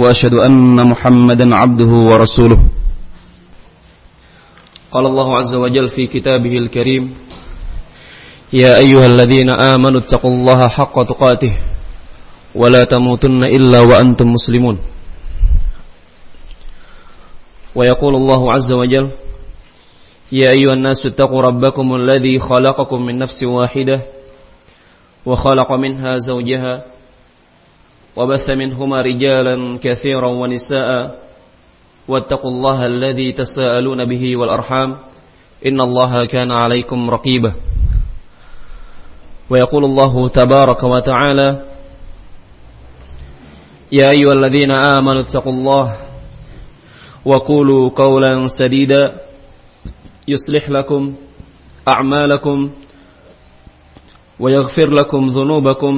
وأشهد أن محمدا عبده ورسوله. قال الله عز وجل في كتابه الكريم يا أيها الذين آمنوا اتقوا الله حق تقاته ولا تموتن إلا وأنتم مسلمون. ويقول الله عز وجل يا أيها الناس اتقوا ربكم الذي خلقكم من نفس واحدة وخلق منها زوجها وبث منهما رجالا كثيرا ونساء واتقوا الله الذي تساءلون به والأرحام إن الله كان عليكم رقيبا. ويقول الله تبارك وتعالى يا أيها الذين آمنوا اتقوا الله وقولوا قولا سديدا يصلح لكم أعمالكم ويغفر لكم ذنوبكم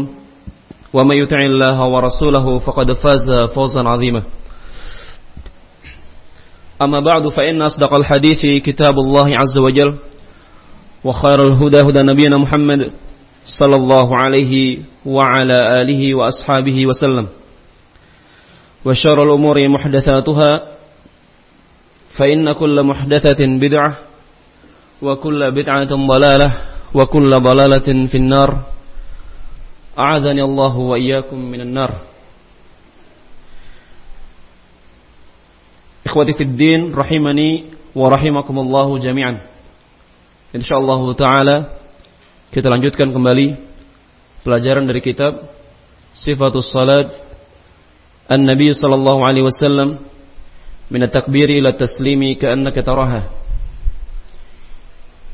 ومن يطع الله ورسوله فقد فاز فوزا عظيما. أما بعد فإن أصدق الحديث كتاب الله عز وجل وخير الهدى هدى نبينا محمد صلى الله عليه وعلى آله وأصحابه وسلم. وشر الأمور محدثاتها فإن كل محدثة بدعة وكل بدعة ضلالة وكل ضلالة في النار. أعاذني الله وإياكم من النار إخوتي في الدين رحمني ورحمكم الله جميعا إن شاء الله تعالى kita lanjutkan kembali pelajaran dari kitab Sifatus Salat An-Nabi sallallahu alaihi wasallam min at-takbiri ila taslimi ka'annaka taraha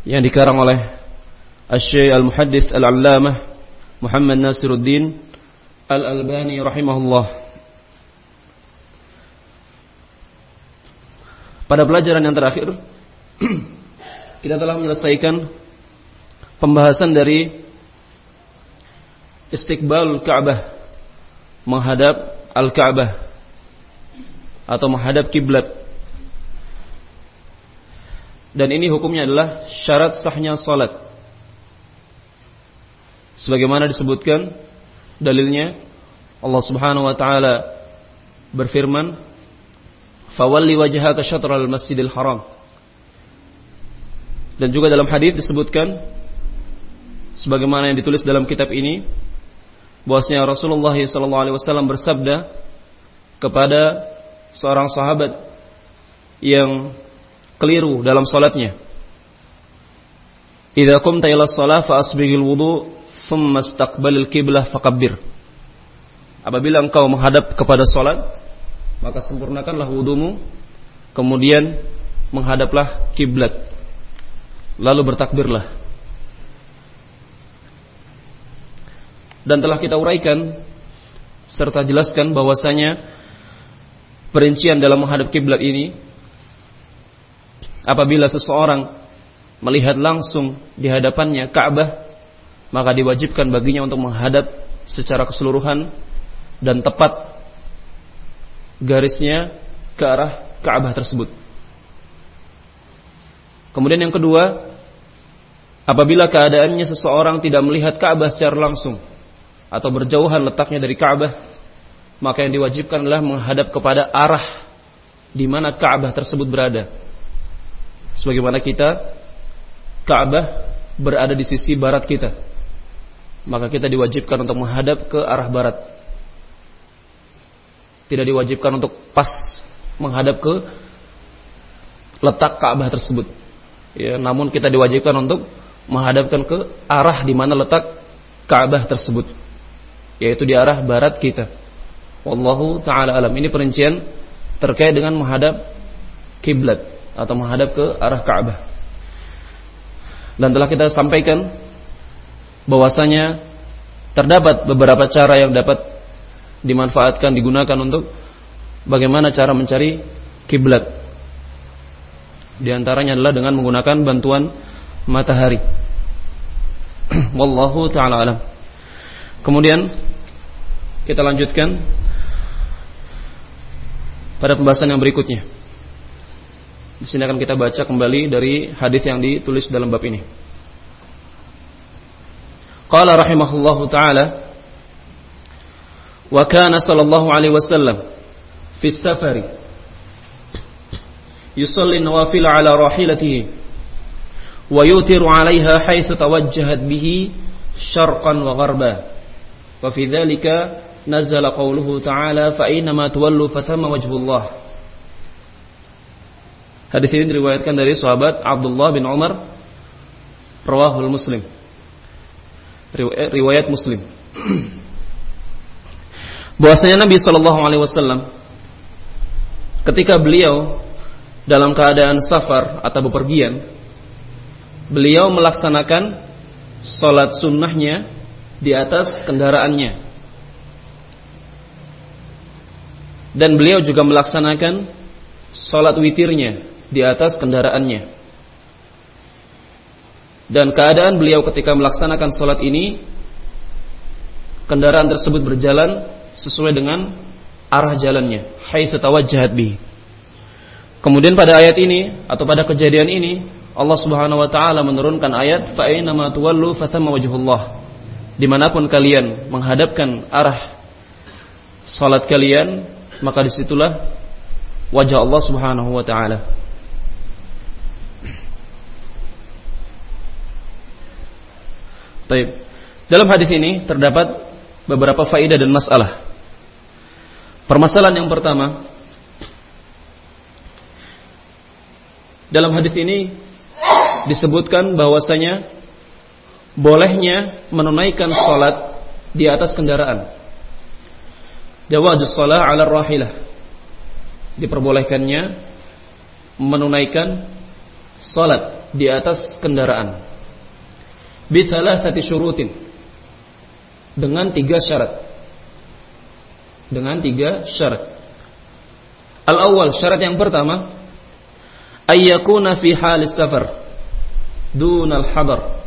yang dikarang oleh Asy-Syaikh Al-Muhaddits Al-Allamah Muhammad Nasiruddin Al-Albani rahimahullah. Pada pelajaran yang terakhir kita telah menyelesaikan pembahasan dari istiqbal Ka'bah menghadap Al-Ka'bah atau menghadap kiblat. Dan ini hukumnya adalah syarat sahnya salat. Sebagaimana disebutkan dalilnya Allah Subhanahu wa taala berfirman, "Fawalli wajhaka syatral Masjidil Haram." Dan juga dalam hadis disebutkan sebagaimana yang ditulis dalam kitab ini bahwasanya Rasulullah wasallam bersabda kepada seorang sahabat yang keliru dalam salatnya. Idza qumta ila shalah fa asbighil wudu thumma qiblah. Apabila engkau menghadap kepada salat, maka sempurnakanlah wudumu, kemudian menghadaplah kiblat. Lalu bertakbirlah. Dan telah kita uraikan serta jelaskan bahwasanya perincian dalam menghadap kiblat ini apabila seseorang melihat langsung di hadapannya Ka'bah maka diwajibkan baginya untuk menghadap secara keseluruhan dan tepat garisnya ke arah Ka'bah tersebut. Kemudian yang kedua, apabila keadaannya seseorang tidak melihat Ka'bah secara langsung atau berjauhan letaknya dari Ka'bah, maka yang diwajibkan adalah menghadap kepada arah di mana Ka'bah tersebut berada. Sebagaimana kita Ka'bah berada di sisi barat kita. Maka kita diwajibkan untuk menghadap ke arah barat. Tidak diwajibkan untuk pas menghadap ke letak Ka'bah tersebut. Ya, namun kita diwajibkan untuk menghadapkan ke arah di mana letak Ka'bah tersebut. Yaitu di arah barat kita. Wallahu taala alam. Ini perincian terkait dengan menghadap kiblat atau menghadap ke arah Ka'bah. Dan telah kita sampaikan bahwasanya terdapat beberapa cara yang dapat dimanfaatkan digunakan untuk bagaimana cara mencari kiblat. Di antaranya adalah dengan menggunakan bantuan matahari. Wallahu taala alam. Kemudian kita lanjutkan pada pembahasan yang berikutnya. Di sini akan kita baca kembali dari hadis yang ditulis dalam bab ini. قال رحمه الله تعالى وكان صلى الله عليه وسلم في السفر يصلي النوافل على راحلته ويوتر عليها حيث توجهت به شرقا وغربا. وفي ذلك نزل قوله تعالى فأينما تولوا فثم وجه الله. Hadis ini diriwayatkan dari sahabat Abdullah bin Umar Rawahul Muslim Eh, riwayat Muslim. Bahwasanya Nabi Shallallahu alaihi wasallam ketika beliau dalam keadaan safar atau bepergian, beliau melaksanakan sholat sunnahnya di atas kendaraannya. Dan beliau juga melaksanakan sholat witirnya di atas kendaraannya. Dan keadaan beliau ketika melaksanakan sholat ini, kendaraan tersebut berjalan sesuai dengan arah jalannya. Hai jahat bi. Kemudian pada ayat ini atau pada kejadian ini, Allah Subhanahu wa taala menurunkan ayat fa ma tuwallu fathamma wajhullah. Di mana pun kalian menghadapkan arah salat kalian, maka di situlah wajah Allah Subhanahu wa taala. Taib. Dalam hadis ini terdapat beberapa faedah dan masalah. Permasalahan yang pertama, dalam hadis ini disebutkan bahwasanya bolehnya menunaikan salat di atas kendaraan. Jawaz shalah 'ala rahilah. Diperbolehkannya menunaikan salat di atas kendaraan satu syurutin. Dengan tiga syarat. Dengan tiga syarat. Al-awwal syarat yang pertama ayyakuna fi halis safar dunal hadar.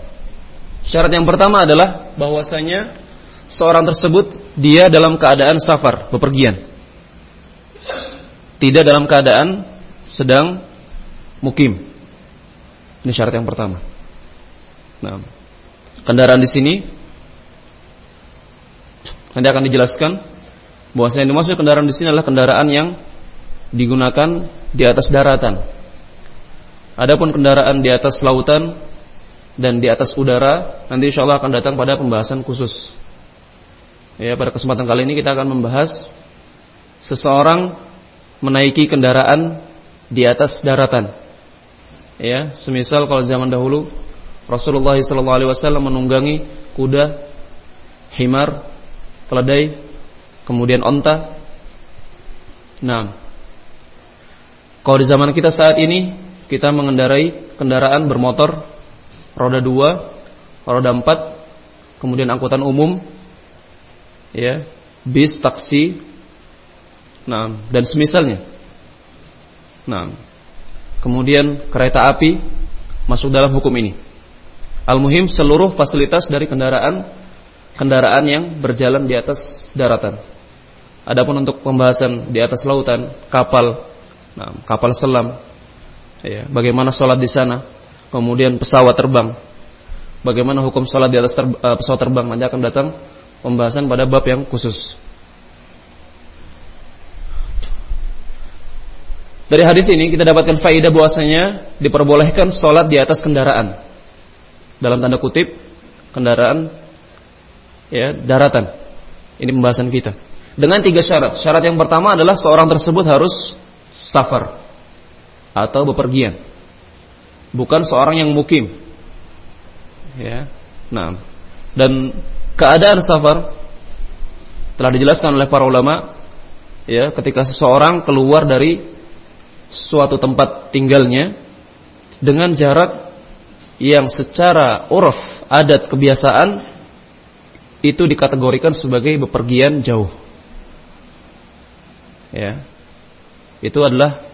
Syarat yang pertama adalah bahwasanya seorang tersebut dia dalam keadaan safar bepergian. Tidak dalam keadaan sedang mukim. Ini syarat yang pertama. Nah kendaraan di sini nanti akan dijelaskan bahwasanya dimaksud kendaraan di sini adalah kendaraan yang digunakan di atas daratan. Adapun kendaraan di atas lautan dan di atas udara nanti insya Allah akan datang pada pembahasan khusus. Ya, pada kesempatan kali ini kita akan membahas seseorang menaiki kendaraan di atas daratan. Ya, semisal kalau zaman dahulu Rasulullah SAW menunggangi kuda, himar, keledai, kemudian onta. Nah, kalau di zaman kita saat ini kita mengendarai kendaraan bermotor roda dua, roda empat, kemudian angkutan umum, ya, bis, taksi, nah, dan semisalnya. Nah, kemudian kereta api masuk dalam hukum ini. Al-muhim seluruh fasilitas dari kendaraan kendaraan yang berjalan di atas daratan. Adapun untuk pembahasan di atas lautan, kapal, nah, kapal selam, ya, bagaimana sholat di sana, kemudian pesawat terbang, bagaimana hukum sholat di atas ter, uh, pesawat terbang, nanti akan datang pembahasan pada bab yang khusus. Dari hadis ini kita dapatkan faidah bahwasanya diperbolehkan sholat di atas kendaraan dalam tanda kutip kendaraan ya daratan. Ini pembahasan kita. Dengan tiga syarat. Syarat yang pertama adalah seorang tersebut harus safar atau bepergian. Bukan seorang yang mukim. Ya. Nah, dan keadaan safar telah dijelaskan oleh para ulama ya ketika seseorang keluar dari suatu tempat tinggalnya dengan jarak yang secara uruf adat kebiasaan itu dikategorikan sebagai bepergian jauh. Ya. Itu adalah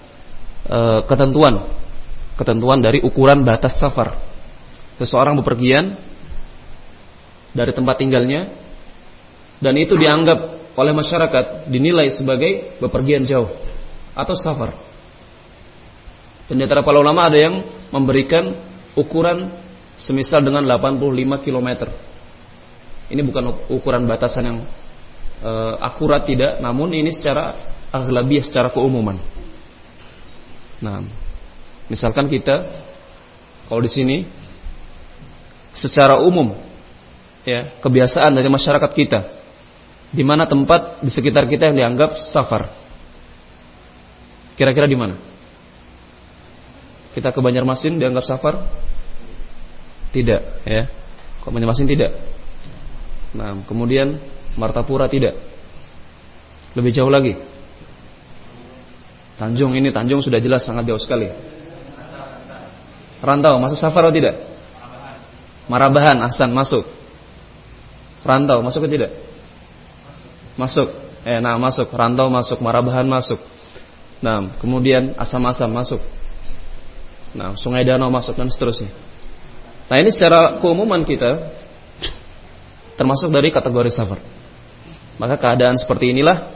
e, ketentuan ketentuan dari ukuran batas safar. Seseorang bepergian dari tempat tinggalnya dan itu dianggap oleh masyarakat dinilai sebagai bepergian jauh atau safar. Dan di antara para ulama ada yang memberikan ukuran semisal dengan 85 km. Ini bukan ukuran batasan yang e, akurat tidak, namun ini secara aglabiah secara keumuman. Nah, misalkan kita kalau di sini secara umum ya, kebiasaan dari masyarakat kita di mana tempat di sekitar kita yang dianggap safar. Kira-kira di mana? Kita ke Banjarmasin dianggap safar? Tidak, ya. Ke Banjarmasin tidak. Nah, kemudian Martapura tidak. Lebih jauh lagi. Tanjung ini Tanjung sudah jelas sangat jauh sekali. Rantau masuk safar atau tidak? Marabahan, Ahsan masuk. Rantau masuk atau tidak? Masuk. Eh, nah masuk. Rantau masuk, Marabahan masuk. Nah, kemudian asam-asam masuk. Nah, Sungai Danau masuk dan seterusnya. Nah, ini secara keumuman kita termasuk dari kategori safar. Maka keadaan seperti inilah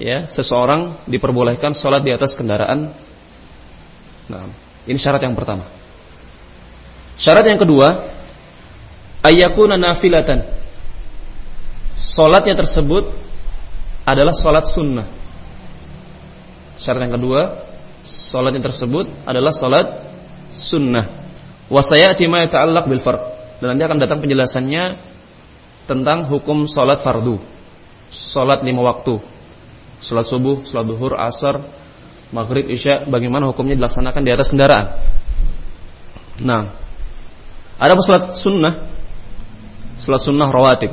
ya seseorang diperbolehkan sholat di atas kendaraan. Nah, ini syarat yang pertama. Syarat yang kedua, ayakuna nafilatan. Sholatnya tersebut adalah sholat sunnah. Syarat yang kedua, sholatnya tersebut adalah sholat sunnah. Wasayati ma yata'allaq bil fard. Dan nanti akan datang penjelasannya tentang hukum sholat fardu. Sholat lima waktu Salat subuh, salat duhur, asar, maghrib, isya, bagaimana hukumnya dilaksanakan di atas kendaraan. Nah, ada salat sunnah, salat sunnah rawatib,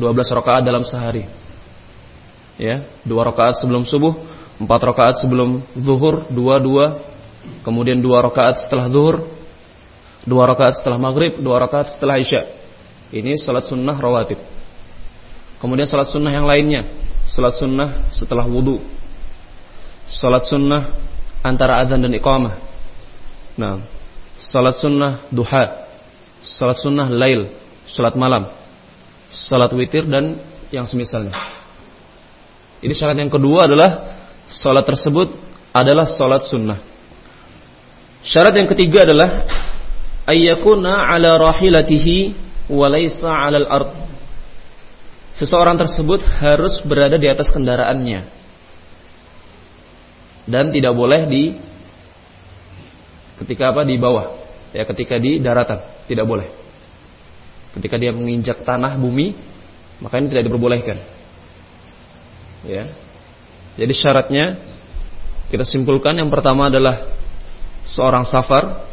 12 rakaat dalam sehari. Ya, dua rakaat sebelum subuh, empat rakaat sebelum zuhur, dua dua, kemudian dua rakaat setelah zuhur, dua rakaat setelah maghrib, dua rakaat setelah isya. Ini salat sunnah rawatib. Kemudian salat sunnah yang lainnya, Salat sunnah setelah wudhu Salat sunnah antara adzan dan iqamah Nah Salat sunnah duha Salat sunnah lail Salat malam Salat witir dan yang semisalnya Ini syarat yang kedua adalah Salat tersebut adalah salat sunnah. Syarat yang ketiga adalah Ayyakuna ala rahilatihi Walaysa ala al-ard. Seseorang tersebut harus berada di atas kendaraannya dan tidak boleh di ketika apa di bawah. Ya ketika di daratan tidak boleh. Ketika dia menginjak tanah bumi maka ini tidak diperbolehkan. Ya jadi syaratnya kita simpulkan yang pertama adalah seorang safar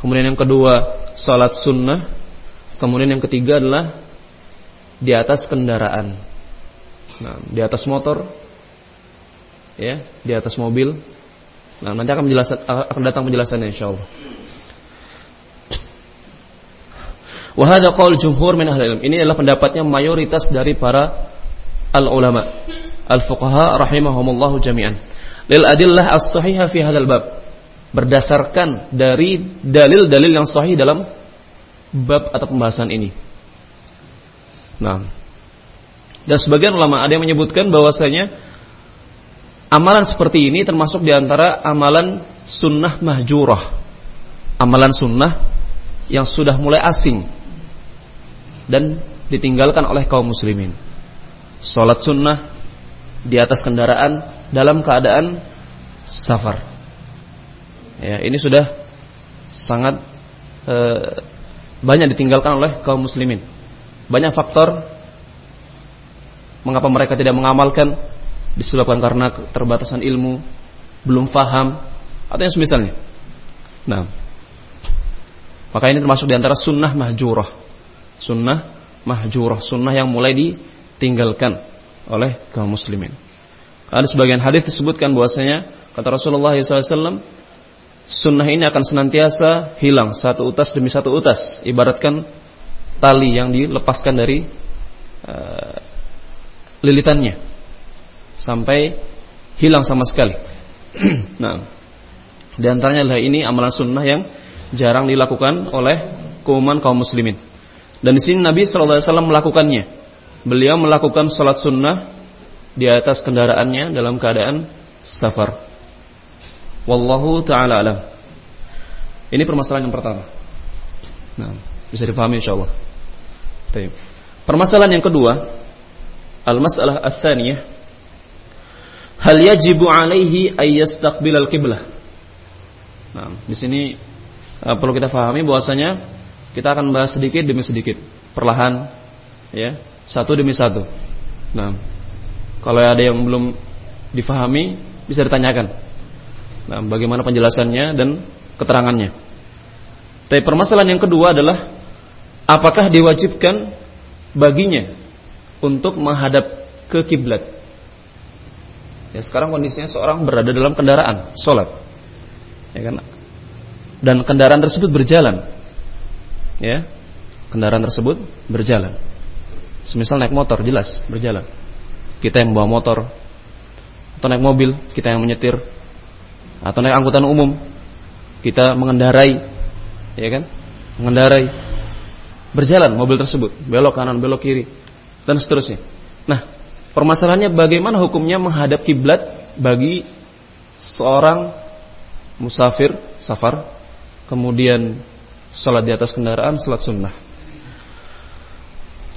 kemudian yang kedua salat sunnah kemudian yang ketiga adalah di atas kendaraan. Nah, di atas motor, ya, di atas mobil. Nah, nanti akan menjelaskan akan datang penjelasannya insyaallah. Wahada qaul jumhur min ahli ilm. Ini adalah pendapatnya mayoritas dari para al ulama, al fuqaha rahimahumullah jami'an. Lil adillah as-sahihah fi hadzal bab. Berdasarkan dari dalil-dalil yang sahih dalam bab atau pembahasan ini. Nah, dan sebagian ulama ada yang menyebutkan bahwasanya amalan seperti ini termasuk di antara amalan sunnah mahjurah, amalan sunnah yang sudah mulai asing dan ditinggalkan oleh kaum muslimin. Salat sunnah di atas kendaraan dalam keadaan safar. Ya, ini sudah sangat e, banyak ditinggalkan oleh kaum muslimin. Banyak faktor mengapa mereka tidak mengamalkan disebabkan karena keterbatasan ilmu, belum faham atau yang semisalnya. Nah, maka ini termasuk di antara sunnah mahjurah. Sunnah mahjurah, sunnah yang mulai ditinggalkan oleh kaum muslimin. Ada sebagian hadis disebutkan bahwasanya kata Rasulullah SAW, sunnah ini akan senantiasa hilang satu utas demi satu utas, ibaratkan tali yang dilepaskan dari uh, lilitannya sampai hilang sama sekali. nah, Di antaranya adalah ini amalan sunnah yang jarang dilakukan oleh kaum kaum muslimin. Dan di sini Nabi SAW melakukannya. Beliau melakukan sholat sunnah di atas kendaraannya dalam keadaan safar. Wallahu taala alam. Ini permasalahan yang pertama. Nah, bisa dipahami insyaallah. Baik. Permasalahan yang kedua, al-mas'alah ats-tsaniyah hal yajibu alaihi ay yastaqbil al-qiblah. Nah, di sini uh, perlu kita pahami bahwasanya kita akan bahas sedikit demi sedikit, perlahan ya, satu demi satu. Nah, kalau ada yang belum difahami bisa ditanyakan. Nah, bagaimana penjelasannya dan keterangannya. Tapi permasalahan yang kedua adalah apakah diwajibkan baginya untuk menghadap ke kiblat? Ya, sekarang kondisinya seorang berada dalam kendaraan, sholat, ya kan? Dan kendaraan tersebut berjalan, ya, kendaraan tersebut berjalan. Semisal naik motor, jelas berjalan. Kita yang bawa motor, atau naik mobil, kita yang menyetir, atau naik angkutan umum, kita mengendarai, ya kan? Mengendarai, berjalan mobil tersebut, belok kanan, belok kiri, dan seterusnya. Nah, permasalahannya bagaimana hukumnya menghadap kiblat bagi seorang musafir, safar, kemudian sholat di atas kendaraan, sholat sunnah.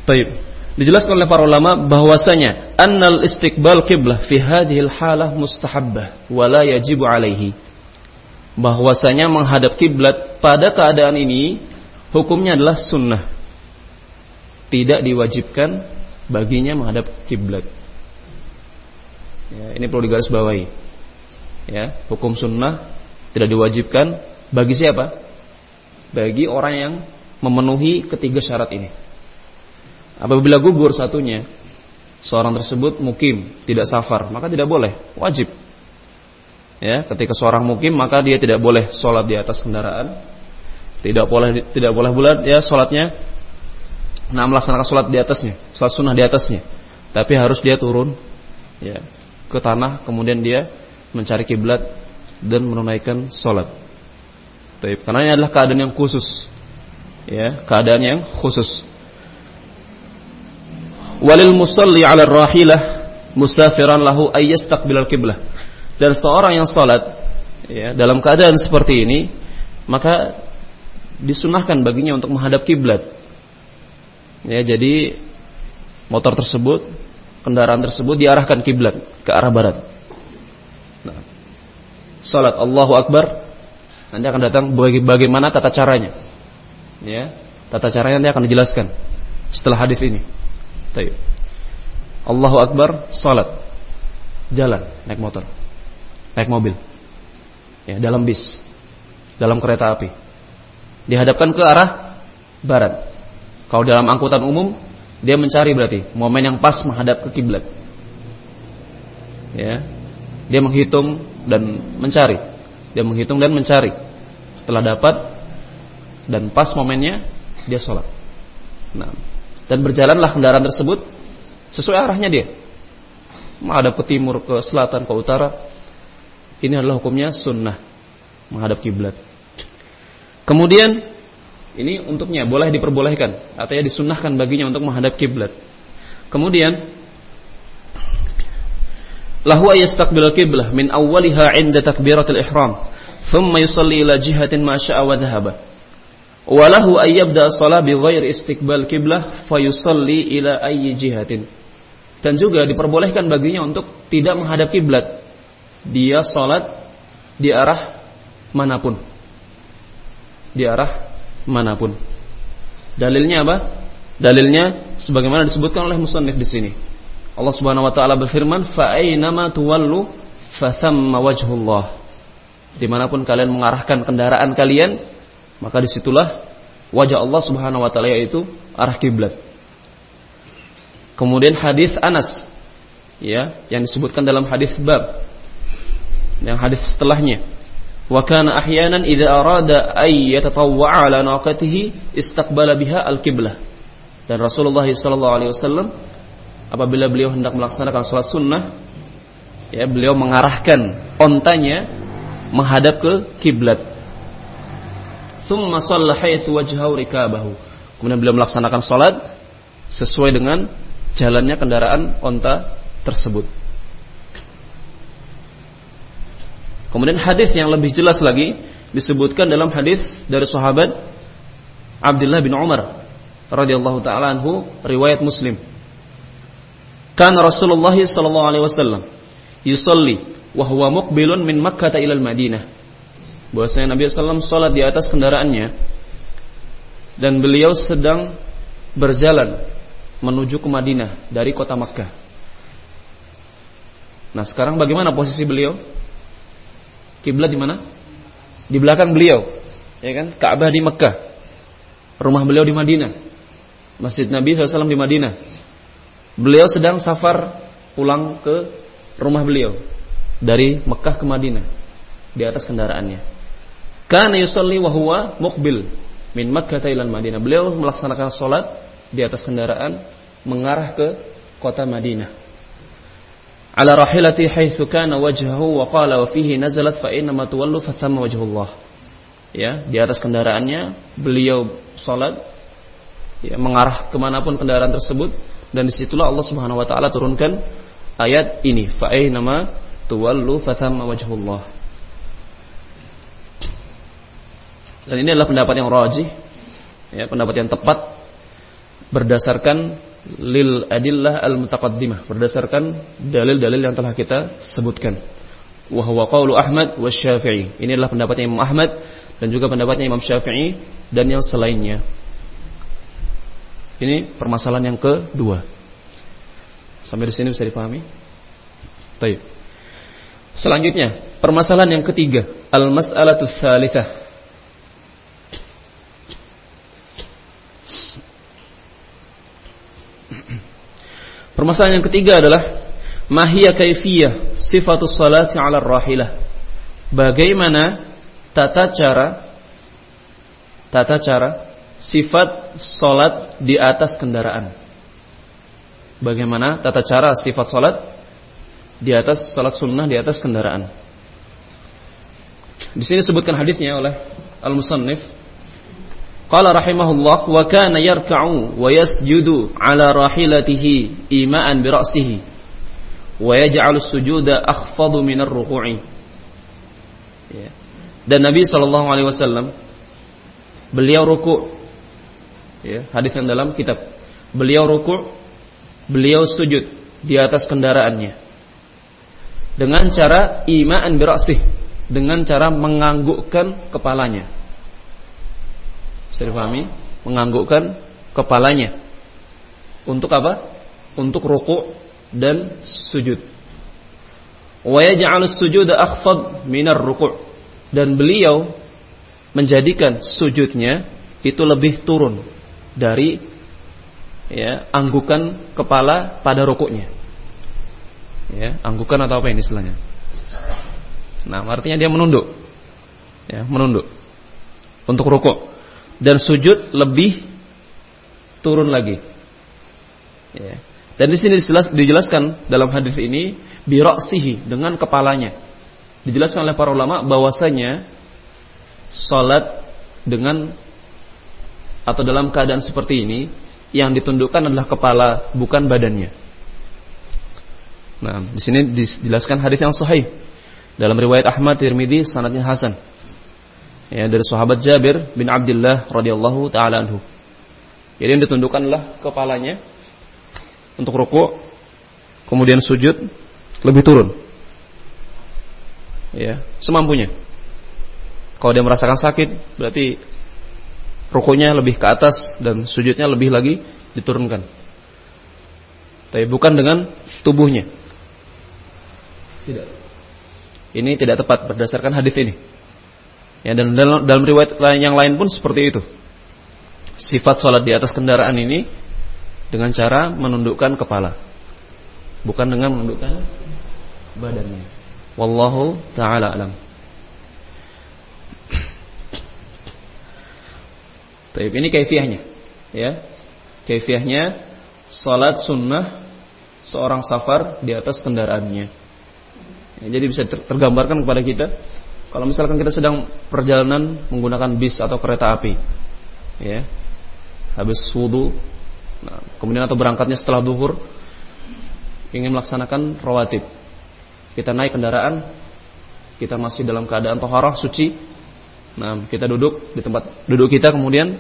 Taib. Dijelaskan oleh para ulama bahwasanya annal istiqbal qiblah fi hadhil halah mustahabbah wa la yajibu alaihi. Bahwasanya menghadap kiblat pada keadaan ini hukumnya adalah sunnah. Tidak diwajibkan baginya menghadap kiblat. Ya, ini perlu digarisbawahi. Ya, hukum sunnah tidak diwajibkan bagi siapa? Bagi orang yang memenuhi ketiga syarat ini. Apabila gugur satunya, seorang tersebut mukim, tidak safar, maka tidak boleh, wajib. Ya, ketika seorang mukim maka dia tidak boleh sholat di atas kendaraan, tidak boleh tidak boleh bulat ya sholatnya, nah melaksanakan sholat di atasnya, sholat sunnah di atasnya, tapi harus dia turun, ya, ke tanah, kemudian dia mencari kiblat dan menunaikan sholat. Karena ini adalah keadaan yang khusus, ya, keadaan yang khusus walil musalli 'ala rahilah musafiran lahu ay yastaqbilal qiblah. Dan seorang yang salat ya, dalam keadaan seperti ini maka disunahkan baginya untuk menghadap kiblat. Ya, jadi motor tersebut, kendaraan tersebut diarahkan kiblat ke arah barat. Nah, salat Allahu Akbar nanti akan datang bagaimana tata caranya. Ya, tata caranya nanti akan dijelaskan setelah hadis ini. Taib. Allahu Akbar, salat. Jalan, naik motor. Naik mobil. Ya, dalam bis. Dalam kereta api. Dihadapkan ke arah barat. Kalau dalam angkutan umum, dia mencari berarti momen yang pas menghadap ke kiblat. Ya. Dia menghitung dan mencari. Dia menghitung dan mencari. Setelah dapat dan pas momennya, dia sholat. Nah, dan berjalanlah kendaraan tersebut sesuai arahnya dia. Menghadap ke timur, ke selatan, ke utara. Ini adalah hukumnya sunnah menghadap kiblat. Kemudian ini untuknya boleh diperbolehkan, artinya disunnahkan baginya untuk menghadap kiblat. Kemudian lahu ayastaqbil kiblah min awwaliha 'inda takbiratul ihram, thumma yusalli ila jihatin ma syaa wa dhahaba. Walahu ayyabda salah bi ghairi istiqbal kiblah fayusalli ila ayyi jihatin. Dan juga diperbolehkan baginya untuk tidak menghadap kiblat. Dia salat di arah mana pun. Di arah mana pun. Dalilnya apa? Dalilnya sebagaimana disebutkan oleh musannif di sini. Allah Subhanahu wa taala berfirman, "Fa aynama tuwallu fathamma wajhullah." Di mana pun kalian mengarahkan kendaraan kalian, maka di situlah wajah Allah Subhanahu wa taala yaitu arah kiblat. Kemudian hadis Anas ya yang disebutkan dalam hadis bab yang hadis setelahnya wa kana ahyanan idza arada ay yatatawwa ala naqatihi istaqbala biha al-qiblah dan Rasulullah sallallahu alaihi wasallam apabila beliau hendak melaksanakan salat sunnah ya beliau mengarahkan ontanya menghadap ke kiblat. Thumma shalla haitsu wajhahu rikabahu. Kemudian beliau melaksanakan salat sesuai dengan jalannya kendaraan onta tersebut. Kemudian hadis yang lebih jelas lagi disebutkan dalam hadis dari sahabat Abdullah bin Umar radhiyallahu taala anhu riwayat Muslim. Kan Rasulullah sallallahu alaihi wasallam yusalli wa huwa muqbilun min Makkah ila Madinah. Bahwasanya Nabi sallallahu salat di atas kendaraannya dan beliau sedang berjalan menuju ke Madinah dari kota Makkah. Nah, sekarang bagaimana posisi beliau? Kiblat di mana? Di belakang beliau, ya kan? Ka'bah di Mekah. Rumah beliau di Madinah. Masjid Nabi SAW di Madinah. Beliau sedang safar pulang ke rumah beliau dari Mekah ke Madinah di atas kendaraannya. Kana yusalli wa huwa muqbil min Makkah ila Madinah. Beliau melaksanakan salat di atas kendaraan mengarah ke kota Madinah ala rahilati haitsu kana wajhahu wa qala wa fihi nazalat fa inna ma tuwallu fa thamma wajhullah. Ya, di atas kendaraannya beliau salat ya, mengarah ke mana pun kendaraan tersebut dan di situlah Allah Subhanahu wa taala turunkan ayat ini fa ma tuwallu fa thamma wajhullah. Dan ini adalah pendapat yang rajih ya, pendapat yang tepat berdasarkan lil adillah al mutaqaddimah berdasarkan dalil-dalil yang telah kita sebutkan. Wa huwa qaulu Ahmad wa Syafi'i. Ini adalah pendapatnya Imam Ahmad dan juga pendapatnya Imam Syafi'i dan yang selainnya. Ini permasalahan yang kedua. Sampai di sini bisa dipahami? Baik. Selanjutnya, permasalahan yang ketiga, al-mas'alatu tsalitsah. Permasalahan yang ketiga adalah mahiyya kaifiyah sifatus salati 'ala rahilah. Bagaimana tata cara tata cara sifat salat di atas kendaraan. Bagaimana tata cara sifat salat di atas salat sunnah di atas kendaraan. Di sini disebutkan hadisnya oleh Al-Musannif Qala rahimahullah wa kana yarka'u wa yasjudu ala rahilatihi ima'an bi ra'sihi wa yaj'alu sujuda akhfadu min ar-ruku'i. Ya. Dan Nabi sallallahu alaihi wasallam beliau ruku' ya, hadis yang dalam kitab. Beliau ruku', beliau sujud di atas kendaraannya. Dengan cara ima'an bi dengan cara menganggukkan kepalanya bisa dipahami? Menganggukkan kepalanya. Untuk apa? Untuk ruku dan sujud. Wa yaj'al sujuda akhfad minar ruku' dan beliau menjadikan sujudnya itu lebih turun dari ya anggukan kepala pada rukuknya. Ya, anggukan atau apa ini istilahnya? Nah, artinya dia menunduk. Ya, menunduk untuk rukuk dan sujud lebih turun lagi. Ya. Dan di sini dijelaskan dalam hadis ini biroksihi dengan kepalanya. Dijelaskan oleh para ulama bahwasanya salat dengan atau dalam keadaan seperti ini yang ditundukkan adalah kepala bukan badannya. Nah, di sini dijelaskan hadis yang sahih dalam riwayat Ahmad Tirmidzi sanadnya hasan ya dari sahabat Jabir bin Abdullah radhiyallahu taala anhu. Jadi yang ditundukkanlah kepalanya untuk rukuk, kemudian sujud lebih turun. Ya, semampunya. Kalau dia merasakan sakit, berarti rukuknya lebih ke atas dan sujudnya lebih lagi diturunkan. Tapi bukan dengan tubuhnya. Tidak. Ini tidak tepat berdasarkan hadis ini. Ya, dan dalam, dalam riwayat yang lain pun seperti itu. Sifat sholat di atas kendaraan ini dengan cara menundukkan kepala, bukan dengan menundukkan badannya. Wallahu taala alam. Tapi ini kaifiahnya, ya. Kaifiahnya salat sunnah seorang safar di atas kendaraannya. Ya, jadi bisa tergambarkan kepada kita Kalau misalkan kita sedang perjalanan menggunakan bis atau kereta api, ya, habis wudhu, nah, kemudian atau berangkatnya setelah duhur, ingin melaksanakan rawatib. Kita naik kendaraan, kita masih dalam keadaan toharah suci, nah kita duduk di tempat duduk kita kemudian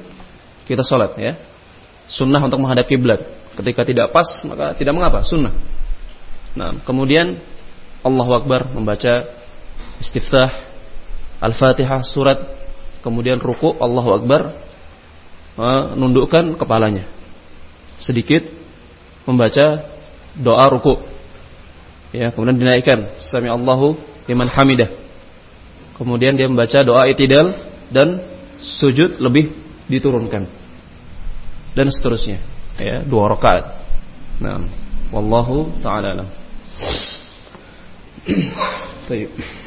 kita sholat ya. Sunnah untuk menghadap kiblat. Ketika tidak pas maka tidak mengapa, sunnah. Nah, kemudian Allahu Akbar membaca istiftah Al-Fatihah surat kemudian ruku Allahu Akbar menundukkan kepalanya. Sedikit membaca doa ruku. Ya kemudian dinaikkan sami Allahu liman hamidah. Kemudian dia membaca doa itidal dan sujud lebih diturunkan. Dan seterusnya. Ya dua rakaat. Nah wallahu taala alam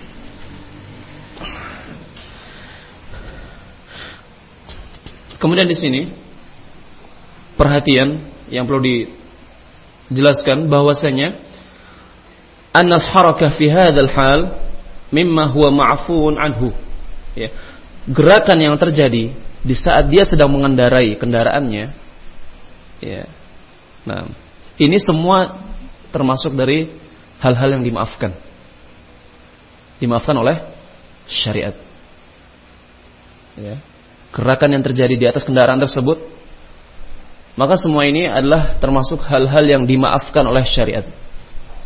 Kemudian di sini perhatian yang perlu dijelaskan bahwasanya annal harakah fi hadzal hal mimma huwa ma'fuun anhu. Ya. Gerakan yang terjadi di saat dia sedang mengendarai kendaraannya ya. Nah, ini semua termasuk dari hal-hal yang dimaafkan. Dimaafkan oleh syariat. Ya gerakan yang terjadi di atas kendaraan tersebut, maka semua ini adalah termasuk hal-hal yang dimaafkan oleh syariat.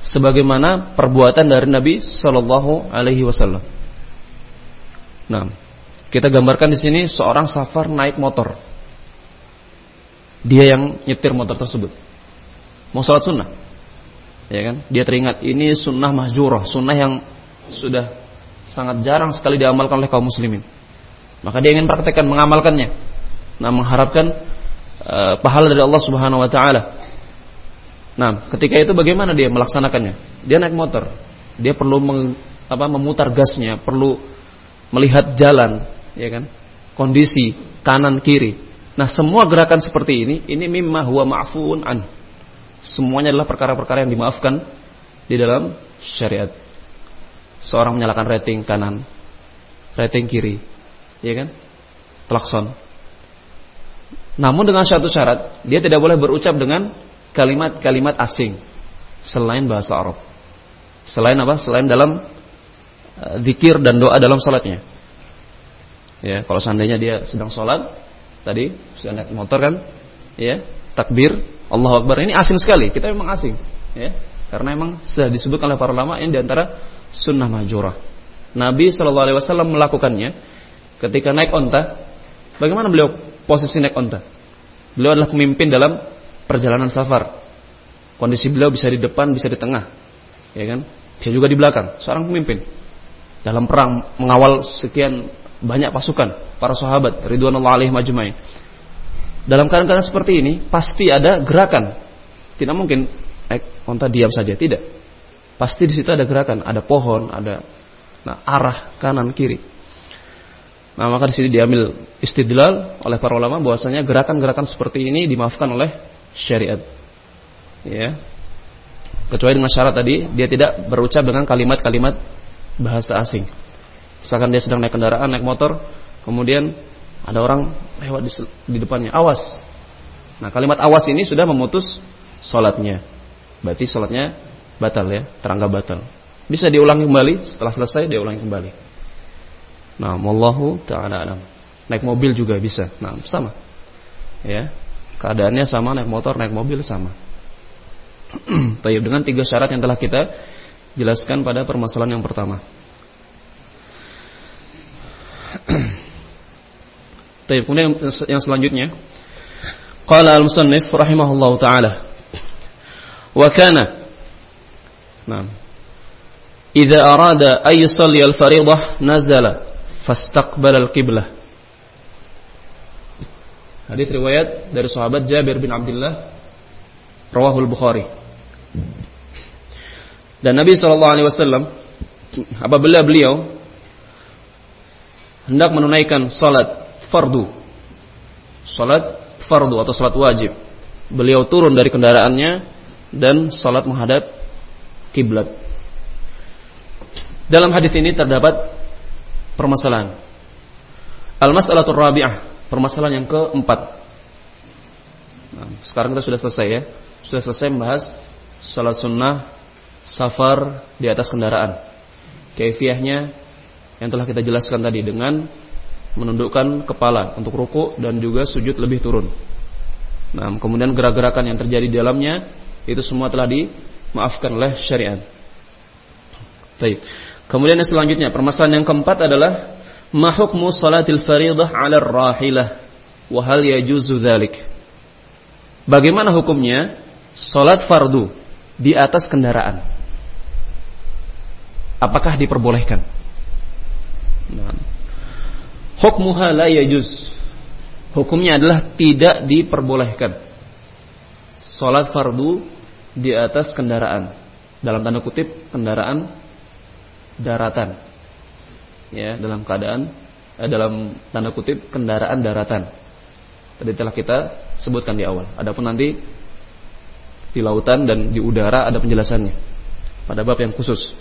Sebagaimana perbuatan dari Nabi Shallallahu Alaihi Wasallam. Nah, kita gambarkan di sini seorang safar naik motor. Dia yang nyetir motor tersebut. Mau sholat sunnah, ya kan? Dia teringat ini sunnah mahjurah, sunnah yang sudah sangat jarang sekali diamalkan oleh kaum muslimin. Maka dia ingin praktekkan mengamalkannya. Nah, mengharapkan uh, pahala dari Allah Subhanahu wa taala. Nah, ketika itu bagaimana dia melaksanakannya? Dia naik motor. Dia perlu meng, apa, memutar gasnya, perlu melihat jalan, ya kan? Kondisi kanan kiri. Nah, semua gerakan seperti ini ini mimma huwa ma'fuun an. Semuanya adalah perkara-perkara yang dimaafkan di dalam syariat. Seorang menyalakan rating kanan, rating kiri, ya kan? Klakson. Namun dengan satu syarat, dia tidak boleh berucap dengan kalimat-kalimat asing selain bahasa Arab. Selain apa? Selain dalam uh, zikir dan doa dalam salatnya. Ya, kalau seandainya dia sedang salat tadi sudah naik motor kan, ya, takbir, Allahu Akbar ini asing sekali. Kita memang asing, ya. Karena memang sudah disebut oleh para ulama ini di antara sunnah majurah. Nabi Shallallahu Alaihi Wasallam melakukannya ketika naik onta, bagaimana beliau posisi naik onta? Beliau adalah pemimpin dalam perjalanan safar. Kondisi beliau bisa di depan, bisa di tengah, ya kan? Bisa juga di belakang. Seorang pemimpin dalam perang mengawal sekian banyak pasukan para sahabat ridwanullah alaihim ajmain. Dalam keadaan seperti ini pasti ada gerakan. Tidak mungkin naik onta diam saja, tidak. Pasti di situ ada gerakan, ada pohon, ada nah, arah kanan kiri. Nah, maka di sini diambil istidlal oleh para ulama bahwasanya gerakan-gerakan seperti ini dimaafkan oleh syariat. Ya. Kecuali dengan syarat tadi dia tidak berucap dengan kalimat-kalimat bahasa asing. Misalkan dia sedang naik kendaraan, naik motor, kemudian ada orang lewat di, di depannya, awas. Nah, kalimat awas ini sudah memutus sholatnya. Berarti sholatnya batal ya, teranggap batal. Bisa diulangi kembali, setelah selesai dia ulangi kembali. Nah, wallahu taala alam. Naik mobil juga bisa. Nah, sama. Ya. Keadaannya sama naik motor, naik mobil sama. Tayyib dengan tiga syarat yang telah kita jelaskan pada permasalahan yang pertama. Tayyib kemudian yang selanjutnya qala al-musannif rahimahullahu taala wa kana Nah. Arada ay yusalli al-fariḍah nazala fastaqbal al-qiblah. Hadis riwayat dari sahabat Jabir bin Abdullah rawahul Bukhari. Dan Nabi sallallahu alaihi wasallam apabila beliau hendak menunaikan salat fardu salat fardu atau salat wajib beliau turun dari kendaraannya dan salat menghadap kiblat dalam hadis ini terdapat permasalahan. Al-mas'alatul rabi'ah, permasalahan yang keempat. Nah, sekarang kita sudah selesai ya. Sudah selesai membahas salat sunnah safar di atas kendaraan. Kaifiahnya yang telah kita jelaskan tadi dengan menundukkan kepala untuk ruku dan juga sujud lebih turun. Nah, kemudian gerak-gerakan yang terjadi di dalamnya itu semua telah dimaafkan oleh syariat. Baik. Kemudian yang selanjutnya, permasalahan yang keempat adalah ma hukmu salatil faridah 'ala rahilah wa hal yajuzu dzalik Bagaimana hukumnya salat fardu di atas kendaraan? Apakah diperbolehkan? Nah. Hukmuha la yajuz. Hukumnya adalah tidak diperbolehkan. Salat fardu di atas kendaraan. Dalam tanda kutip kendaraan daratan ya dalam keadaan eh, dalam tanda kutip kendaraan daratan. Tadi telah kita sebutkan di awal. Adapun nanti di lautan dan di udara ada penjelasannya pada bab yang khusus.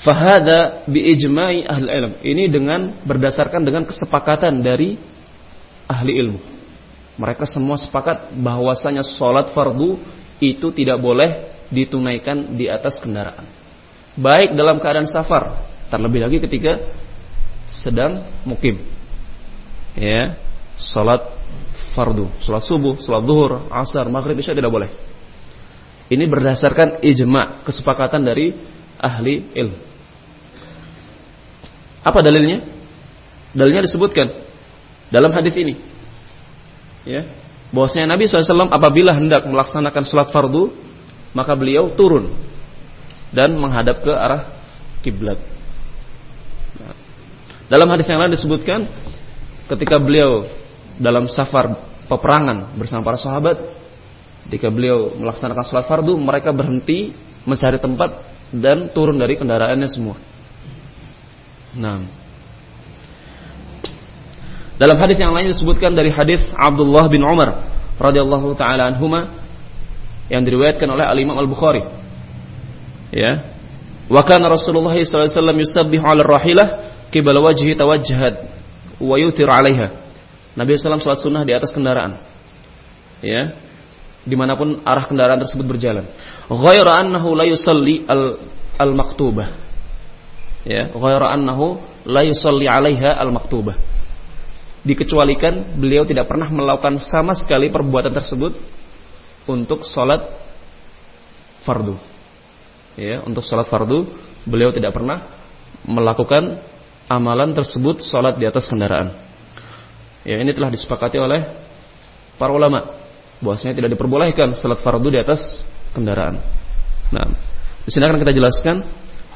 Fahada bi ijma'i ahli ilm. Ini dengan berdasarkan dengan kesepakatan dari ahli ilmu. Mereka semua sepakat bahwasanya sholat fardu itu tidak boleh ditunaikan di atas kendaraan. Baik dalam keadaan safar Terlebih lagi ketika sedang mukim. Ya, salat fardu, salat subuh, salat zuhur, asar, maghrib, isya tidak boleh. Ini berdasarkan ijma, kesepakatan dari ahli ilmu. Apa dalilnya? Dalilnya disebutkan dalam hadis ini. Ya, bahwasanya Nabi SAW apabila hendak melaksanakan salat fardu, maka beliau turun dan menghadap ke arah kiblat. Dalam hadis yang lain disebutkan ketika beliau dalam safar peperangan bersama para sahabat, ketika beliau melaksanakan sholat fardu, mereka berhenti mencari tempat dan turun dari kendaraannya semua. Nah, dalam hadis yang lain disebutkan dari hadis Abdullah bin Umar radhiyallahu taala anhuma yang diriwayatkan oleh Al Imam Al Bukhari. Ya. Wa kana Rasulullah sallallahu alaihi wasallam yusabbihu 'ala rahilah qibla wajhi tawajjahat wa yutir 'alaiha. Nabi SAW salat sunnah di atas kendaraan. Ya. Di mana pun arah kendaraan tersebut berjalan. Ghaira annahu la yusalli al al maktubah. Ya, ghaira annahu la yusalli 'alaiha al maktubah. Dikecualikan beliau tidak pernah melakukan sama sekali perbuatan tersebut untuk salat fardu. Ya, untuk salat fardu beliau tidak pernah melakukan amalan tersebut sholat di atas kendaraan. Ya ini telah disepakati oleh para ulama bahwasanya tidak diperbolehkan sholat fardu di atas kendaraan. Nah, di sini akan kita jelaskan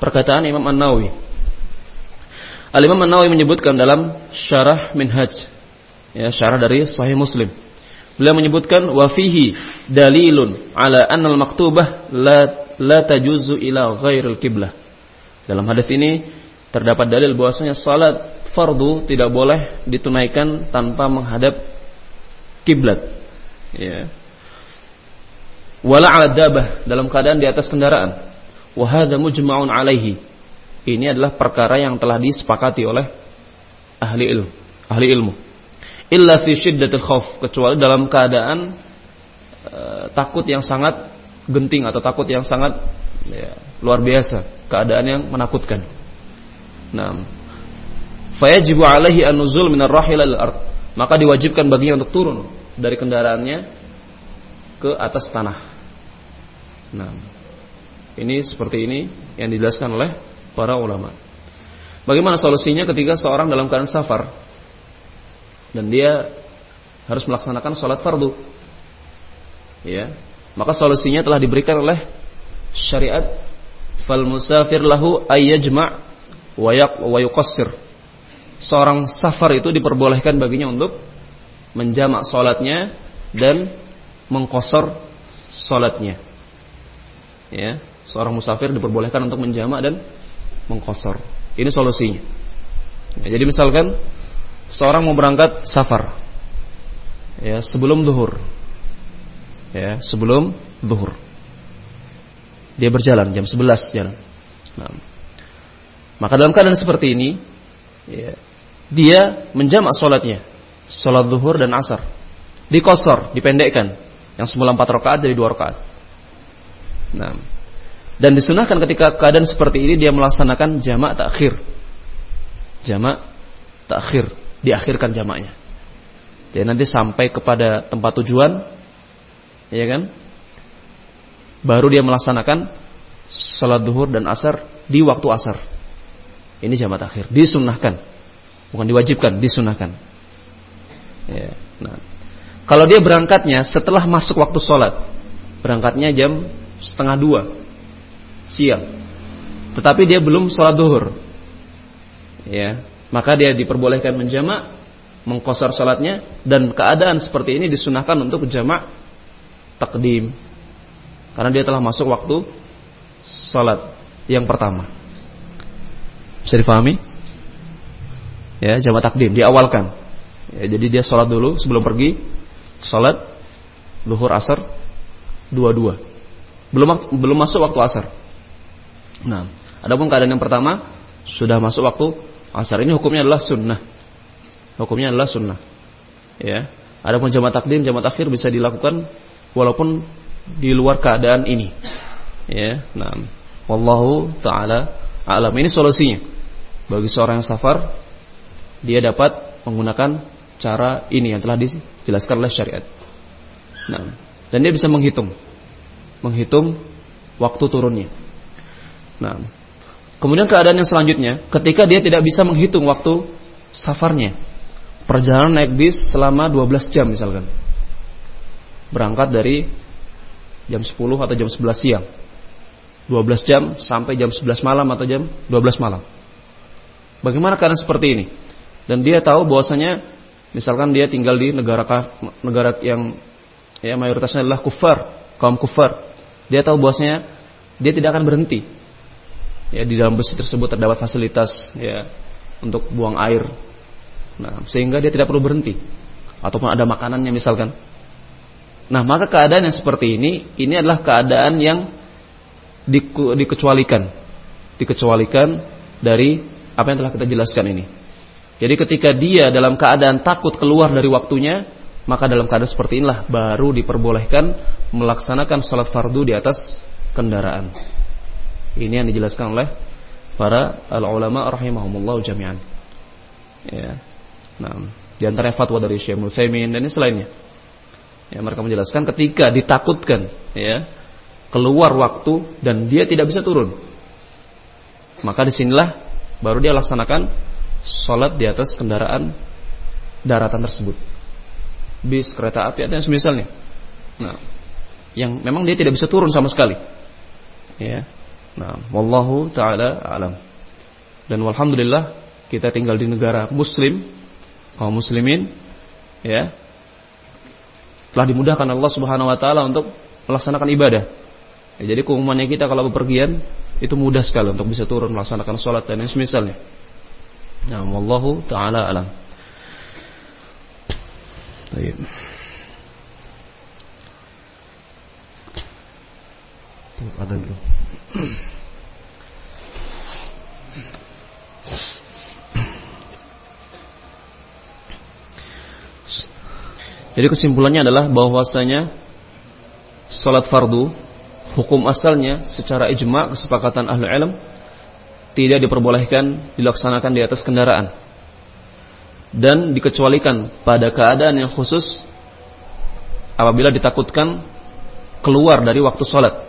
perkataan Imam An Nawawi. Al Imam An Nawawi menyebutkan dalam Syarah Minhaj, ya syarah dari Sahih Muslim. Beliau menyebutkan wafihi dalilun ala anal maktubah la la tajuzu ila ghairil kiblah. Dalam hadis ini terdapat dalil bahwasanya salat fardu tidak boleh ditunaikan tanpa menghadap kiblat. Ya. Wala 'ala dabah dalam keadaan di atas kendaraan. Wa hadza mujma'un 'alaihi. Ini adalah perkara yang telah disepakati oleh ahli ilmu, ahli ilmu. Illa fi syiddatil khauf, kecuali dalam keadaan uh, takut yang sangat genting atau takut yang sangat ya, luar biasa, keadaan yang menakutkan. Nah, fayajibu alaihi an-nuzul al-ard. Maka diwajibkan baginya untuk turun dari kendaraannya ke atas tanah. Nah, ini seperti ini yang dijelaskan oleh para ulama. Bagaimana solusinya ketika seorang dalam keadaan safar dan dia harus melaksanakan sholat fardu? Ya, maka solusinya telah diberikan oleh syariat fal musafir lahu ayyajma' wayak wayuqassir. Seorang safar itu diperbolehkan baginya untuk menjamak salatnya dan mengkosor salatnya. Ya, seorang musafir diperbolehkan untuk menjamak dan mengkosor. Ini solusinya. Ya, jadi misalkan seorang mau berangkat safar, ya sebelum zuhur, ya sebelum zuhur, dia berjalan jam 11 jalan. Nah, Maka dalam keadaan seperti ini, ya, dia menjamak sholatnya, sholat zuhur dan asar, dikosor, dipendekkan, yang semula empat rakaat jadi dua rakaat. Nah, dan disunahkan ketika keadaan seperti ini dia melaksanakan jamak takhir, jamak takhir, diakhirkan jamaknya. Jadi nanti sampai kepada tempat tujuan, ya kan? Baru dia melaksanakan salat duhur dan asar di waktu asar. Ini jamak akhir, disunahkan. Bukan diwajibkan, disunahkan. Ya, nah. Kalau dia berangkatnya setelah masuk waktu sholat, berangkatnya jam setengah dua siang, tetapi dia belum sholat duhur, ya, maka dia diperbolehkan menjamak, mengkosor sholatnya, dan keadaan seperti ini disunahkan untuk jamak takdim, karena dia telah masuk waktu sholat yang pertama. Bisa difahami? Ya, jamak takdim diawalkan. Ya, jadi dia sholat dulu sebelum pergi, sholat luhur asar dua-dua. Belum belum masuk waktu asar. Nah, adapun keadaan yang pertama sudah masuk waktu asar ini hukumnya adalah sunnah. Hukumnya adalah sunnah. Ya. Adapun jamak takdim, jamak akhir bisa dilakukan walaupun di luar keadaan ini. Ya, nah. Wallahu taala alam. Ini solusinya. Bagi seorang yang safar dia dapat menggunakan cara ini yang telah dijelaskan oleh syariat. Nah, dan dia bisa menghitung menghitung waktu turunnya. Nah, kemudian keadaan yang selanjutnya ketika dia tidak bisa menghitung waktu safarnya. Perjalanan naik bis selama 12 jam misalkan. Berangkat dari jam 10 atau jam 11 siang. 12 jam sampai jam 11 malam atau jam 12 malam. Bagaimana keadaan seperti ini? Dan dia tahu bahwasanya misalkan dia tinggal di negara negara yang ya mayoritasnya adalah kufar, kaum kufar. Dia tahu bahwasanya dia tidak akan berhenti. Ya di dalam bus tersebut terdapat fasilitas ya untuk buang air. Nah, sehingga dia tidak perlu berhenti ataupun ada makanannya misalkan. Nah, maka keadaan yang seperti ini ini adalah keadaan yang dikecualikan. Dikecualikan dari apa yang telah kita jelaskan ini. Jadi ketika dia dalam keadaan takut keluar dari waktunya, maka dalam keadaan seperti inilah baru diperbolehkan melaksanakan salat fardu di atas kendaraan. Ini yang dijelaskan oleh para ulama rahimahumullah jami'an. Ya. Nah, di antara fatwa dari Syekh Mutsaimin dan ini selainnya. Ya, mereka menjelaskan ketika ditakutkan ya keluar waktu dan dia tidak bisa turun. Maka di sinilah baru dia laksanakan sholat di atas kendaraan daratan tersebut. Bis, kereta api atau yang semisalnya. Nah, yang memang dia tidak bisa turun sama sekali. Ya. Nah, wallahu taala alam. Dan walhamdulillah kita tinggal di negara muslim, kaum muslimin ya telah dimudahkan Allah Subhanahu wa taala untuk melaksanakan ibadah. Ya, jadi keumumannya kita kalau bepergian itu mudah sekali untuk bisa turun melaksanakan sholat dan yang semisalnya. Nah, wallahu taala alam. Baik. Ada dulu. Jadi kesimpulannya adalah bahwasanya salat fardu hukum asalnya secara ijma kesepakatan ahli ilm tidak diperbolehkan dilaksanakan di atas kendaraan. Dan dikecualikan pada keadaan yang khusus apabila ditakutkan keluar dari waktu sholat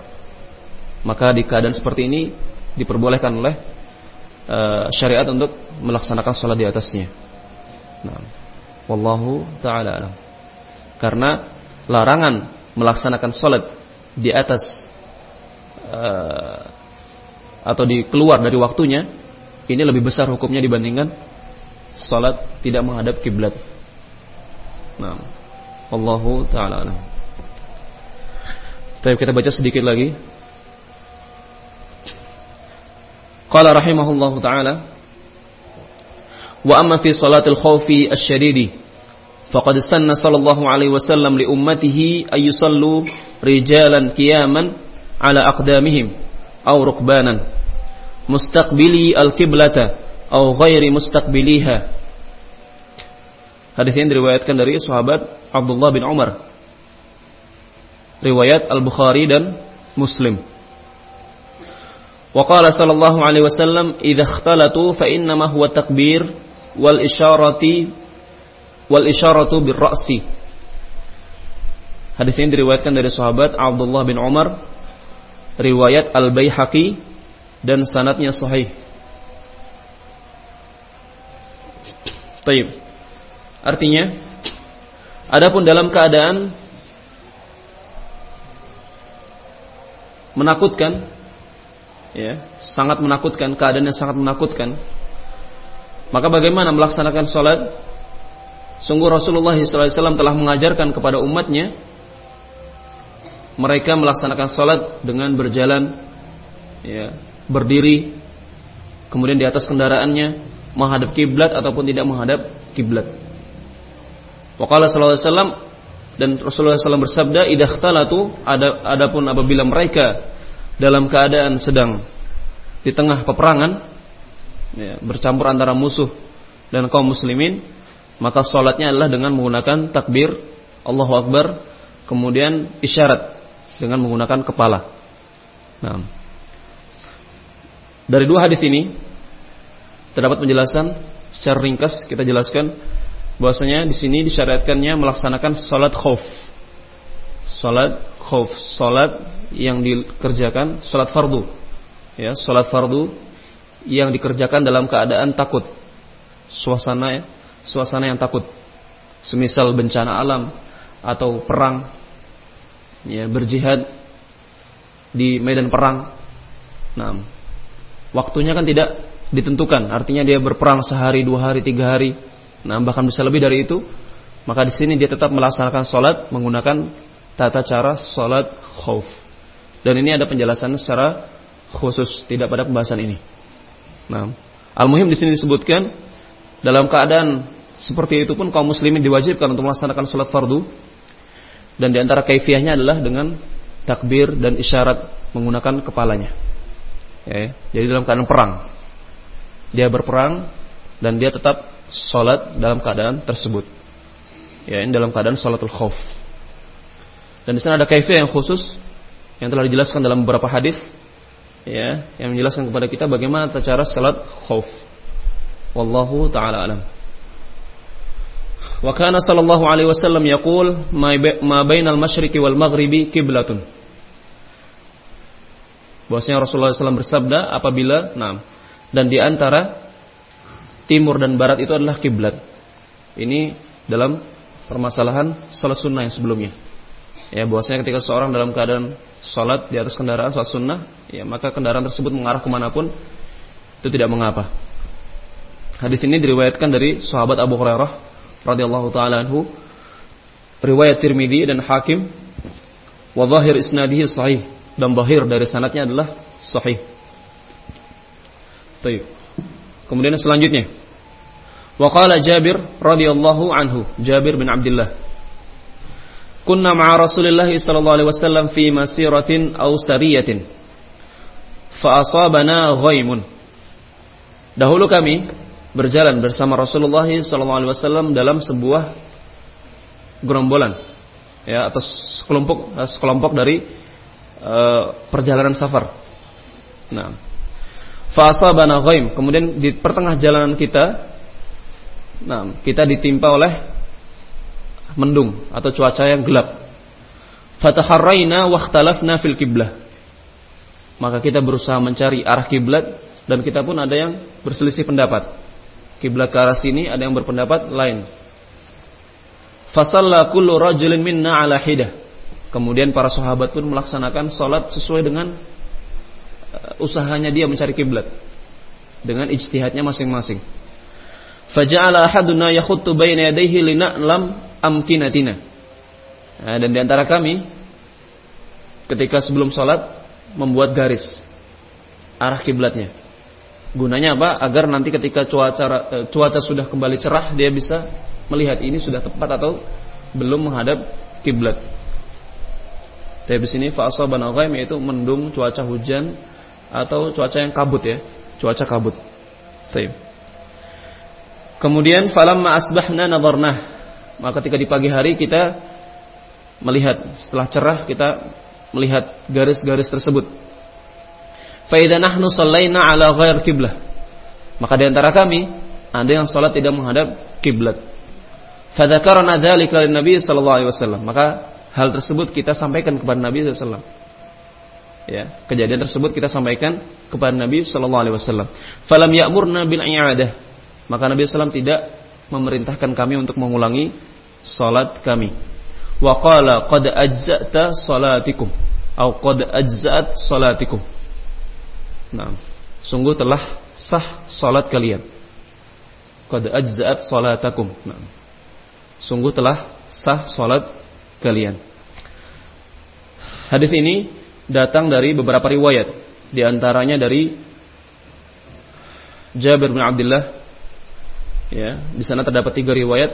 maka di keadaan seperti ini diperbolehkan oleh uh, syariat untuk melaksanakan sholat di atasnya. Nah, wallahu taala alam karena larangan melaksanakan sholat di atas uh, atau di keluar dari waktunya ini lebih besar hukumnya dibandingkan sholat tidak menghadap kiblat. Nah, Allahu taala alam. Tapi kita baca sedikit lagi. Qala rahimahullahu taala wa amma fi salatil khawfi asy-syadidi فقد سن صلى الله عليه وسلم لأمته أن يصلوا رجالا قياما على أقدامهم أو ركبانا مستقبلي الكبلة أو غير مستقبليها حديثين ini diriwayatkan dari sahabat Abdullah bin Umar. Riwayat Al-Bukhari dan Muslim. وقال صلى الله عليه وسلم إذا اختلطوا فإنما هو التكبير والإشارة wal isyaratu bil ra'si. Hadis ini diriwayatkan dari sahabat Abdullah bin Umar riwayat Al Baihaqi dan sanatnya sahih. Taib. Artinya adapun dalam keadaan menakutkan ya, sangat menakutkan, keadaan yang sangat menakutkan. Maka bagaimana melaksanakan sholat Sungguh Rasulullah SAW telah mengajarkan kepada umatnya mereka melaksanakan sholat dengan berjalan, ya, berdiri, kemudian di atas kendaraannya menghadap kiblat ataupun tidak menghadap kiblat. Waqala alaihi wasallam dan Rasulullah SAW bersabda, "Idahtalatu ada adapun apabila mereka dalam keadaan sedang di tengah peperangan, ya, bercampur antara musuh dan kaum muslimin, maka sholatnya adalah dengan menggunakan takbir Allahu Akbar, kemudian isyarat dengan menggunakan kepala. Nah, dari dua hadis ini terdapat penjelasan secara ringkas kita jelaskan bahwasanya di sini disyariatkannya melaksanakan salat khauf. Salat khauf, salat yang dikerjakan salat fardu. Ya, salat fardu yang dikerjakan dalam keadaan takut. Suasana ya, suasana yang takut. Semisal bencana alam atau perang ya berjihad di medan perang. Nah, waktunya kan tidak ditentukan, artinya dia berperang sehari, dua hari, tiga hari, nah bahkan bisa lebih dari itu. Maka di sini dia tetap melaksanakan sholat menggunakan tata cara sholat khauf. Dan ini ada penjelasan secara khusus, tidak pada pembahasan ini. Nah, al-muhim di sini disebutkan dalam keadaan seperti itu pun kaum muslimin diwajibkan untuk melaksanakan sholat fardu dan di antara kaifiahnya adalah dengan takbir dan isyarat menggunakan kepalanya. Ya, jadi dalam keadaan perang, dia berperang dan dia tetap sholat dalam keadaan tersebut. Ya, ini dalam keadaan sholatul khauf. Dan di sana ada kaifiah yang khusus yang telah dijelaskan dalam beberapa hadis ya, yang menjelaskan kepada kita bagaimana cara salat khauf. Wallahu taala alam. Wa kana sallallahu alaihi wasallam yaqul ma bainal masyriqi wal maghribi kiblatun. Bahwasanya Rasulullah SAW bersabda apabila nah dan di antara timur dan barat itu adalah kiblat. Ini dalam permasalahan salat sunnah yang sebelumnya. Ya, bahwasanya ketika seorang dalam keadaan salat di atas kendaraan salat sunnah, ya maka kendaraan tersebut mengarah ke mana pun itu tidak mengapa. Hadis ini diriwayatkan dari sahabat Abu Hurairah radhiyallahu taala anhu riwayat Tirmidzi dan Hakim wa zahir isnadihi sahih dan zahir dari sanatnya adalah sahih. Baik. Kemudian selanjutnya wa qala Jabir radhiyallahu anhu Jabir bin Abdullah Kunna ma'a Rasulillah sallallahu alaihi wasallam fi masiratin aw sariyatin fa asabana ghaimun Dahulu kami berjalan bersama Rasulullah SAW dalam sebuah gerombolan ya atau sekelompok sekelompok dari uh, perjalanan safar. Nah, fasabana ghaim. Kemudian di pertengah jalanan kita nah, kita ditimpa oleh mendung atau cuaca yang gelap. Fataharraina wakhtalafna fil kiblah. Maka kita berusaha mencari arah kiblat dan kita pun ada yang berselisih pendapat kiblat ke arah sini, ada yang berpendapat lain. Fasalla kullu rajulin minna ala hidah. Kemudian para sahabat pun melaksanakan salat sesuai dengan uh, usahanya dia mencari kiblat dengan ijtihadnya masing-masing. Faja'ala ahaduna yakhuttu baina yadayhi lina'lam amkinatina. Nah, dan di antara kami ketika sebelum salat membuat garis arah kiblatnya. Gunanya apa? Agar nanti ketika cuaca eh, cuaca sudah kembali cerah dia bisa melihat ini sudah tepat atau belum menghadap kiblat. Tapi sini fa'asaban ghaim yaitu mendung cuaca hujan atau cuaca yang kabut ya. cuaca kabut. Taib. Kemudian falamma asbahna nadharnah. Maka ketika di pagi hari kita melihat setelah cerah kita melihat garis-garis tersebut. Fa idza nahnu shallaina ala ghair kiblah. Maka di antara kami ada yang salat tidak menghadap kiblat. Fadzakarna dzalika lin Nabi sallallahu alaihi wasallam. Maka hal tersebut kita sampaikan kepada Nabi sallallahu alaihi. Ya, kejadian tersebut kita sampaikan kepada Nabi sallallahu alaihi wasallam. Falam ya'murna bil i'adah. Maka Nabi sallallahu tidak memerintahkan kami untuk mengulangi salat kami. Wa qala qad ajza'ta salatikum atau qad ajza'at salatikum. Nah, sungguh telah sah salat kalian. Qad ajza'at salatakum. Nah, sungguh telah sah salat kalian. Hadis ini datang dari beberapa riwayat, di antaranya dari Jabir bin Abdullah. Ya, di sana terdapat tiga riwayat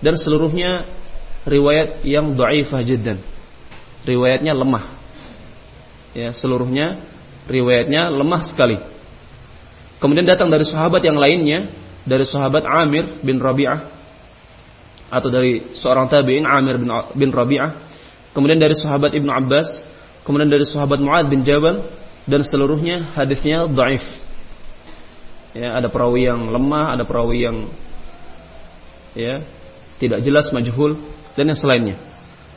dan seluruhnya riwayat yang dhaifah jiddan. Riwayatnya lemah. Ya, seluruhnya riwayatnya lemah sekali. Kemudian datang dari sahabat yang lainnya, dari sahabat Amir bin Rabi'ah atau dari seorang tabi'in Amir bin, bin Rabi'ah, kemudian dari sahabat Ibnu Abbas, kemudian dari sahabat Muad bin Jabal dan seluruhnya hadisnya dhaif. Ya, ada perawi yang lemah, ada perawi yang ya tidak jelas majhul dan yang selainnya.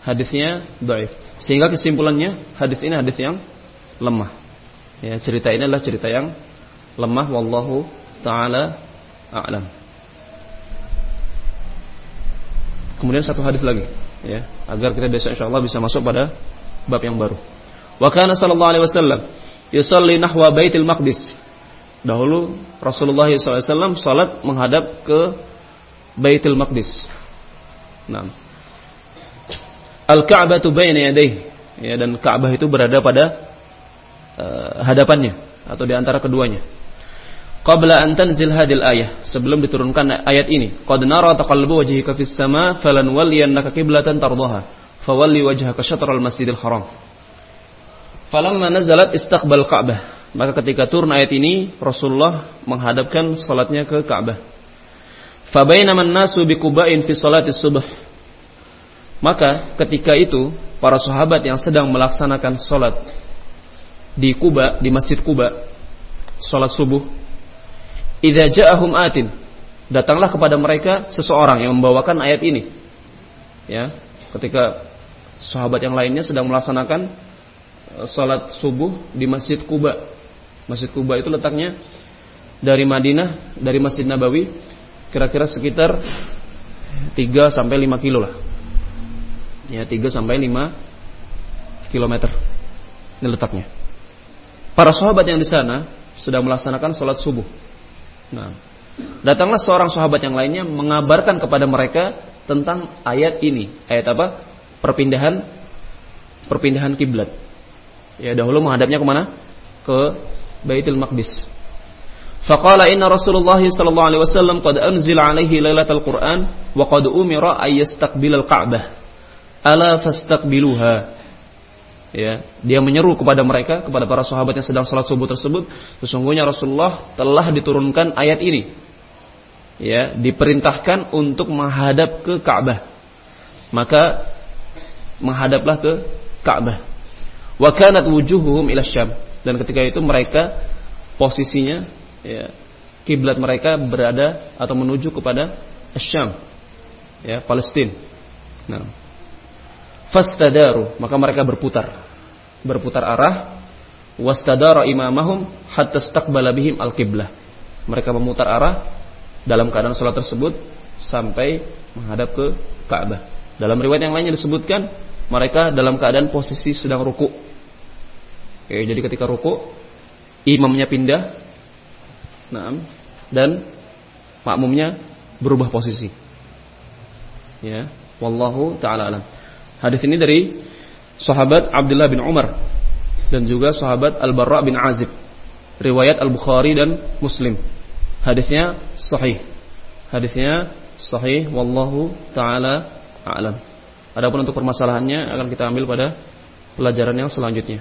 Hadisnya dhaif. Sehingga kesimpulannya hadis ini hadis yang lemah. Ya, cerita ini adalah cerita yang lemah wallahu taala a'lam. Kemudian satu hadis lagi, ya, agar kita besok insyaallah bisa masuk pada bab yang baru. Wa kana sallallahu alaihi wasallam yusalli nahwa Baitul Maqdis. Dahulu Rasulullah SAW salat menghadap ke Baitul Maqdis. Nah. Al-Ka'bah tu baina yadayhi. Ya, dan Ka'bah itu berada pada uh, hadapannya atau di antara keduanya. Qabla an tanzil hadil ayah sebelum diturunkan ayat ini. Qad nara taqallubu wajhika fis sama falan walliyannaka qiblatan tardaha fawalli wajhaka syatral masjidil haram. Falamma nazalat istaqbal ka'bah. Maka ketika turun ayat ini Rasulullah menghadapkan salatnya ke Ka'bah. Fa bainama nasu biquba'in fi salatis subh. Maka ketika itu para sahabat yang sedang melaksanakan salat di Kuba di Masjid Kuba salat subuh Idza ja'ahum atin, datanglah kepada mereka seseorang yang membawakan ayat ini. Ya, ketika sahabat yang lainnya sedang melaksanakan eh, salat subuh di Masjid Kuba. Masjid Kuba itu letaknya dari Madinah, dari Masjid Nabawi kira-kira sekitar 3 sampai 5 kilo lah. Ya, 3 sampai 5 kilometer. Ini letaknya. Para sahabat yang di sana sedang melaksanakan sholat subuh. Nah, datanglah seorang sahabat yang lainnya mengabarkan kepada mereka tentang ayat ini. Ayat apa? Perpindahan perpindahan kiblat. Ya, dahulu menghadapnya ke mana? Ke Baitul Maqdis. Faqala inna Rasulullah sallallahu alaihi wasallam qad anzila alaihi lailatul Qur'an wa qad umira ay yastaqbilal Ka'bah. Ala fastaqbiluha ya dia menyeru kepada mereka kepada para sahabat yang sedang salat subuh tersebut sesungguhnya Rasulullah telah diturunkan ayat ini. Ya diperintahkan untuk menghadap ke Ka'bah. Maka menghadaplah ke Ka'bah. Wa kanat wujuhuhum ila Syam. Dan ketika itu mereka posisinya ya kiblat mereka berada atau menuju kepada Syam ya Palestina nah fastadaru maka mereka berputar. Berputar arah wastadara imamahum hatta istaqbala bihim al-qiblah. Mereka memutar arah dalam keadaan sholat tersebut sampai menghadap ke Ka'bah. Dalam riwayat yang lainnya disebutkan mereka dalam keadaan posisi sedang ruku Oke, jadi ketika ruku imamnya pindah. Nah, dan makmumnya berubah posisi. Ya wallahu taala alam Hadis ini dari sahabat Abdullah bin Umar dan juga sahabat Al-Barra bin Azib. Riwayat Al-Bukhari dan Muslim. Hadisnya sahih. Hadisnya sahih wallahu taala a'lam. Adapun untuk permasalahannya akan kita ambil pada pelajaran yang selanjutnya.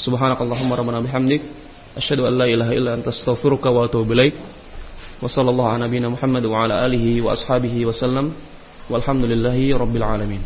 Subhanakallahumma rabbana bihamdik Asyhadu an la ilaha illa anta astaghfiruka wa atubu ilaik. Wa sallallahu ala nabiyyina Muhammad wa ala alihi wa ashabihi wa sallam. Walhamdulillahi rabbil alamin.